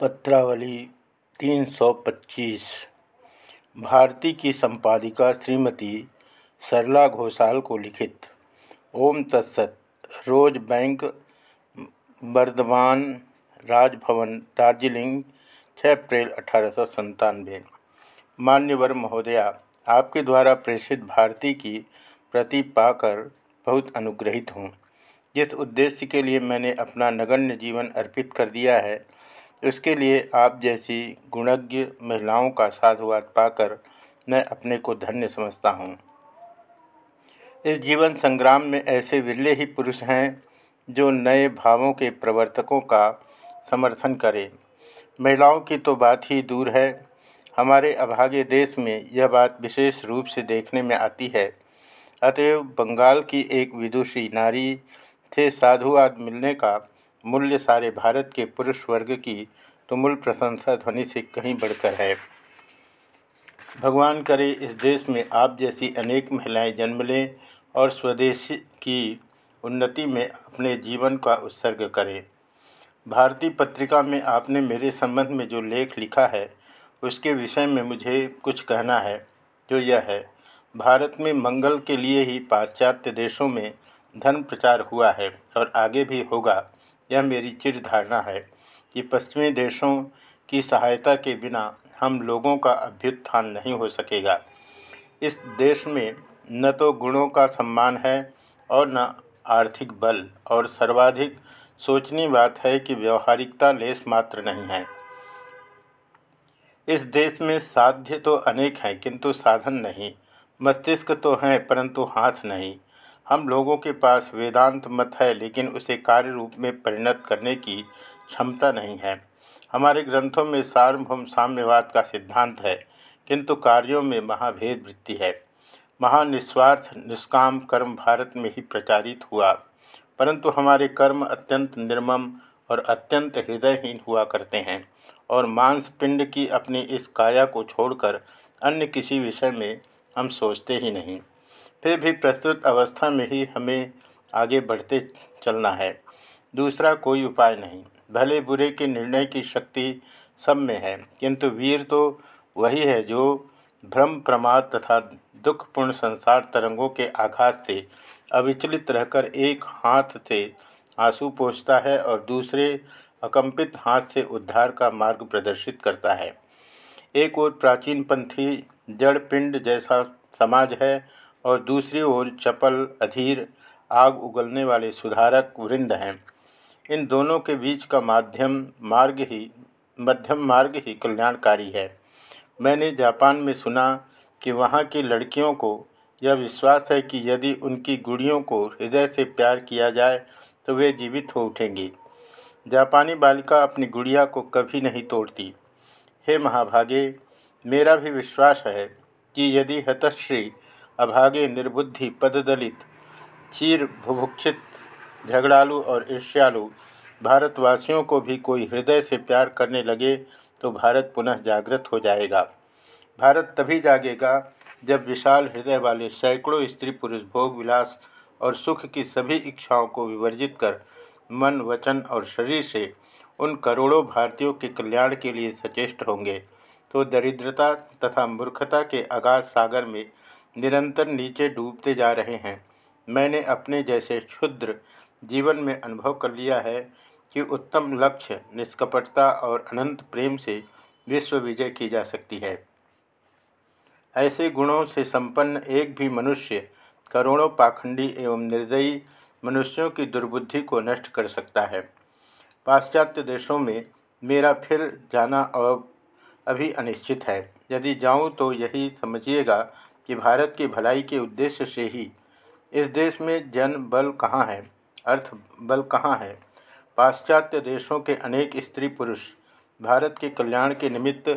पत्रावली 325 भारती की संपादिका श्रीमती सरला घोषाल को लिखित। ओम तत्सत। रोज बैंक बर्दवान राजभवन, दार्जिलिंग 6 अप्रैल अठारह मान्यवर महोदया, आपके द्वारा प्रेषित भारती की प्रति पाकर बहुत अनुग्रहित हूँ। जिस उद्देश्य के लिए मैंने अपना नगण्य जीवन अर्पित कर दिया है। उसके लिए आप जैसी गुणज्ञ महिलाओं का साधुवाद पाकर मैं अपने को धन्य समझता हूँ। इस जीवन संग्राम में ऐसे विरले ही पुरुष हैं जो नए भावों के प्रवर्तकों का समर्थन करें। महिलाओं की तो बात ही दूर है। हमारे अभागे देश में यह बात विशेष रूप से देखने में आती है। अतएव बंगाल की एक विदुषी नारी से साधुवाद मिलने का मूल्य सारे भारत के पुरुष वर्ग की तुमुल प्रशंसा ध्वनि से कहीं बढ़कर है। भगवान करे इस देश में आप जैसी अनेक महिलाएँ जन्म लें और स्वदेश की उन्नति में अपने जीवन का उत्सर्ग करें। भारतीय पत्रिका में आपने मेरे संबंध में जो लेख लिखा है, उसके विषय में मुझे कुछ कहना है, जो यह है, भारत में मंगल के लिए ही पाश्चात्य देशों में धन प्रचार हुआ है और आगे भी होगा। यह मेरी चिर धारणा है कि पश्चिमी देशों की सहायता के बिना हम लोगों का अभ्युत्थान नहीं हो सकेगा। इस देश में न तो गुणों का सम्मान है और न आर्थिक बल, और सर्वाधिक सोचनी बात है कि व्यवहारिकता लेस मात्र नहीं है। इस देश में साध्य तो अनेक हैं, किंतु साधन नहीं। मस्तिष्क तो हैं, परंतु हाथ नहीं। हम लोगों के पास वेदांत मत है, लेकिन उसे कार्य रूप में परिणत करने की क्षमता नहीं है। हमारे ग्रंथों में सार्वभौम साम्यवाद का सिद्धांत है, किंतु कार्यों में महाभेद वृत्ति है। महानिस्वार्थ, निष्काम कर्म भारत में ही प्रचारित हुआ, परंतु हमारे कर्म अत्यंत निर्मम और अत्यंत हृदयहीन हुआ करते हैं, और मांस पिंड की अपनी इस काया को छोड़कर अन्य किसी विषय में हम सोचते ही नहीं। फिर भी प्रस्तुत अवस्था में ही हमें आगे बढ़ते चलना है। दूसरा कोई उपाय नहीं। भले बुरे के निर्णय की शक्ति सब में है, किंतु वीर तो वही है जो भ्रम, प्रमाद तथा दुखपूर्ण संसार तरंगों के आघात से अविचलित रहकर एक हाथ से आँसू पोछता है और दूसरे अकंपित हाथ से उद्धार का मार्ग प्रदर्शित करता है। एक और प्राचीन पंथी जड़ पिंड जैसा समाज है और दूसरी ओर चपल, अधीर, आग उगलने वाले सुधारक वृंद हैं। इन दोनों के बीच का माध्यम मार्ग ही, मध्यम मार्ग ही कल्याणकारी है। मैंने जापान में सुना कि वहाँ की लड़कियों को यह विश्वास है कि यदि उनकी गुड़ियों को हृदय से प्यार किया जाए तो वे जीवित हो उठेंगी। जापानी बालिका अपनी गुड़िया को कभी नहीं तोड़ती। हे महाभागे, मेरा भी विश्वास है कि यदि हतश्री अभागे निर्बुद्धि पददलित, चीर भुभुक्षित झगड़ालू और ईर्ष्यालु। भारतवासियों को भी कोई हृदय से प्यार करने लगे तो भारत पुनः जागृत हो जाएगा। भारत तभी जागेगा जब विशाल हृदय वाले सैकड़ों स्त्री पुरुष भोग विलास और सुख की सभी इच्छाओं को विवर्जित कर मन, वचन और शरीर से उन करोड़ों भारतीयों के कल्याण के लिए सचेष्ट होंगे। तो दरिद्रता तथा मूर्खता के अगाध सागर में निरंतर नीचे डूबते जा रहे हैं। मैंने अपने जैसे क्षुद्र जीवन में अनुभव कर लिया है कि उत्तम लक्ष्य, निष्कपटता और अनंत प्रेम से विश्व विजय की जा सकती है। ऐसे गुणों से संपन्न एक भी मनुष्य करोड़ों पाखंडी एवं निर्दयी मनुष्यों की दुर्बुद्धि को नष्ट कर सकता है। पाश्चात्य देशों में मेरा फिर जाना अब, अभी अनिश्चित है। यदि जाऊँ तो यही समझिएगा कि भारत की भलाई के उद्देश्य से ही इस देश में जन बल कहाँ है, अर्थ बल कहाँ है। पाश्चात्य देशों के अनेक स्त्री पुरुष, भारत के कल्याण के निमित्त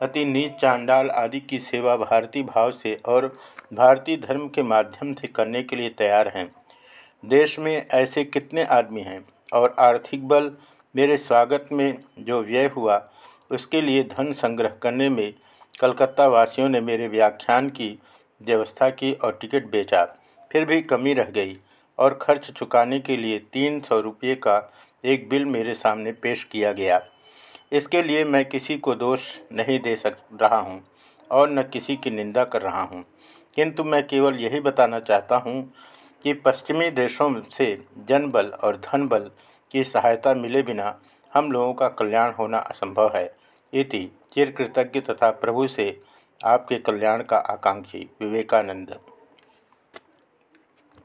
अति नीच चांडाल आदि की सेवा भारतीय भाव से और भारतीय धर्म के माध्यम से करने के लिए तैयार हैं। देश में ऐसे कितने आदमी हैं और आर्थिक बल मेरे स्वागत में जो व्यय हुआ, उसके लिए धन संग्रह करने में कलकत्ता वासियों ने मेरे व्याख्यान की व्यवस्था की और टिकट बेचा फिर भी कमी रह गई और खर्च चुकाने के लिए तीन सौ रुपये का एक बिल मेरे सामने पेश किया गया। इसके लिए मैं किसी को दोष नहीं दे सक रहा हूँ और न किसी की निंदा कर रहा हूँ। किंतु मैं केवल यही बताना चाहता हूँ कि पश्चिमी देशों से जनबल और धन बल की सहायता मिले बिना हम लोगों का कल्याण होना असंभव है। इति चिरकृतज्ञ तथा प्रभु से आपके कल्याण का आकांक्षी विवेकानंद।